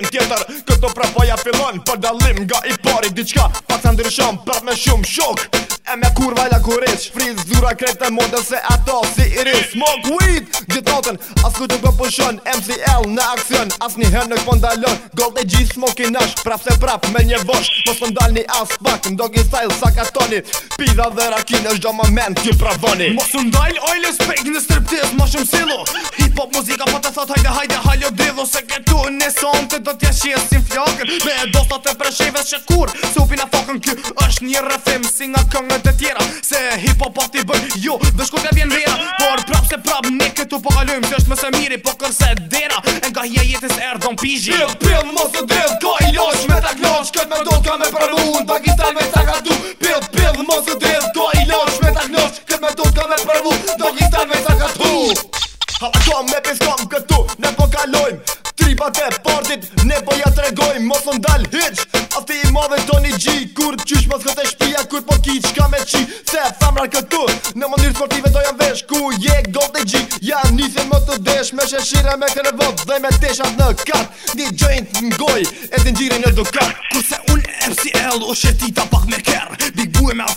tim tjetër Këto prapoja fillon për dalim nga i pari Dicka pa të ndryshon prap me shumë shok E me kurva la kurish Friz zura krete mode se ato si iris Smok weed Gjithatën as ku të pëpushon MCL në aksion As një hën në këpon dalon Gold e gjith smoki nash Prap se prap me një vosh Mos së po ndal një as fuck Më dogi style sa ka toni Pida dhe rakin është do më men t'ju pravoni Mos së ndal ojle speg në striptiz thot hajde hajde hallo dillo se këtu në son të do t'ja shihë si flokën Me e dosta të presheve që kur supin në fokën kjo është një rëfim si nga këngët e tjera Se hip hop ati po bëj jo dhe shku ka vjen vera Por prap se prap ne këtu po kalujmë që është mëse miri po kërse dera E nga hija jetis erë në pijji Pil pil mos të dredh ka i losh me ta klosh Këtë me do ka me pranun pakistan me ta E shkom këtu, ne po kalojm Tripa te partit, ne po ja të regojm Mos në dal hiq, ati i madhe do një gji Kur qysh mos këtë shpia, kur po ki qka me qi Se thamrar këtu, në mundirë sportive do jam vesh Ku je gold e gji, ja njithin më të desh Me sheshire me kërë dhe me teshat në kat Një gjojnë të ngoj, edhe njëri në dukat Kurse unë MCL, o shetita pak me kerë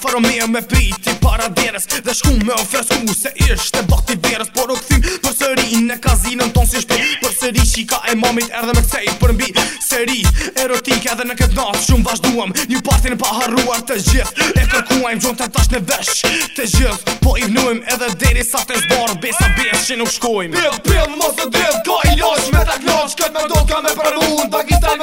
farë me e me piti para djeres Dhe shku me ofresku se ishte bakti djeres Por o këthim për sëri në kazinën ton si shpër Për sëri shika e mamit erdhe me kësej për mbi Sëri erotike edhe në këtë natë shumë vazhduam Një partin pa harruar të gjithë E kërkuajmë gjonë të tash në vesh të gjithë Po i vnuim edhe deri sa të zborë Besa besh që nuk shkojmë Pil, pil, mos të dhe ka dhe dhe dhe dhe dhe dhe dhe dhe dhe dhe dhe dhe dhe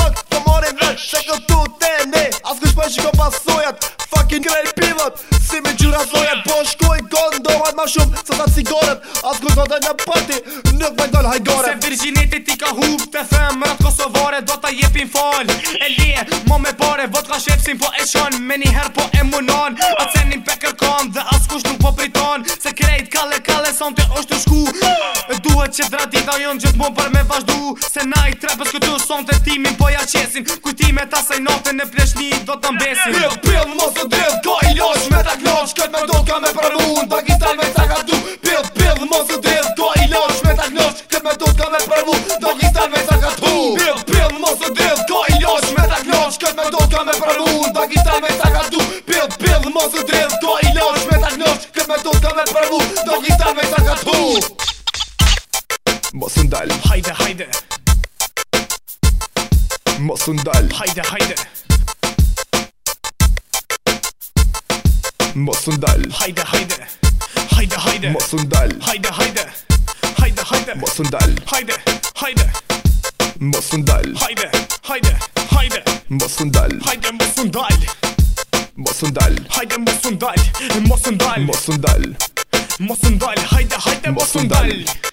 Si me gjyra zlojet po shkoj Gon dohat ma shumë Sa ta cigaret As kur të dhe në pati Nuk me ndonë hajgore Se virgjinit i ti ka hup Të them kosovare Do ta jepin fal E lije Mo me pare Vot ka shepsin po e shon Me një her po e munon A cenin pe kërkon që dratita jonë gjithë mund për me vazhdu Se na i trepës këtu sonë të timin po ja qesin Kujtime ta saj notën e pleshni do të mbesin Pil, pil, mos të drill, ka i losh me ta knosh Këtë me do ka me pranu, në Pakistan me ta ka du Pil, pil, mos të drill, ka i losh me ta knosh Këtë me do ka me pranu, në Pakistan me ta ka du Pil, pil, mos të drill, ka i losh me ta knosh Këtë me do ka me pranu, në Pakistan me ta ka du Pil, pil, mos të drill, ka i losh me ta knosh Këtë me do ka me pranu, në Pakistan me ta ka du Pil, ta knosh Basın dal Haydi haydi Basın dal Haydi haydi Basın dal Haydi haydi Haydi haydi Basın dal Haydi haydi Haydi haydi Basın dal Haydi haydi Basın dal Haydi haydi haydi Basın dal Haydi basın dal Basın dal Haydi basın dal Basın dal Basın dal Basın dal Haydi haydi basın dal